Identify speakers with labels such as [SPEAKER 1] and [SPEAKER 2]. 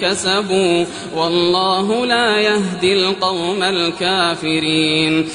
[SPEAKER 1] كسبوا والله لا يهدي القوم الكافرين.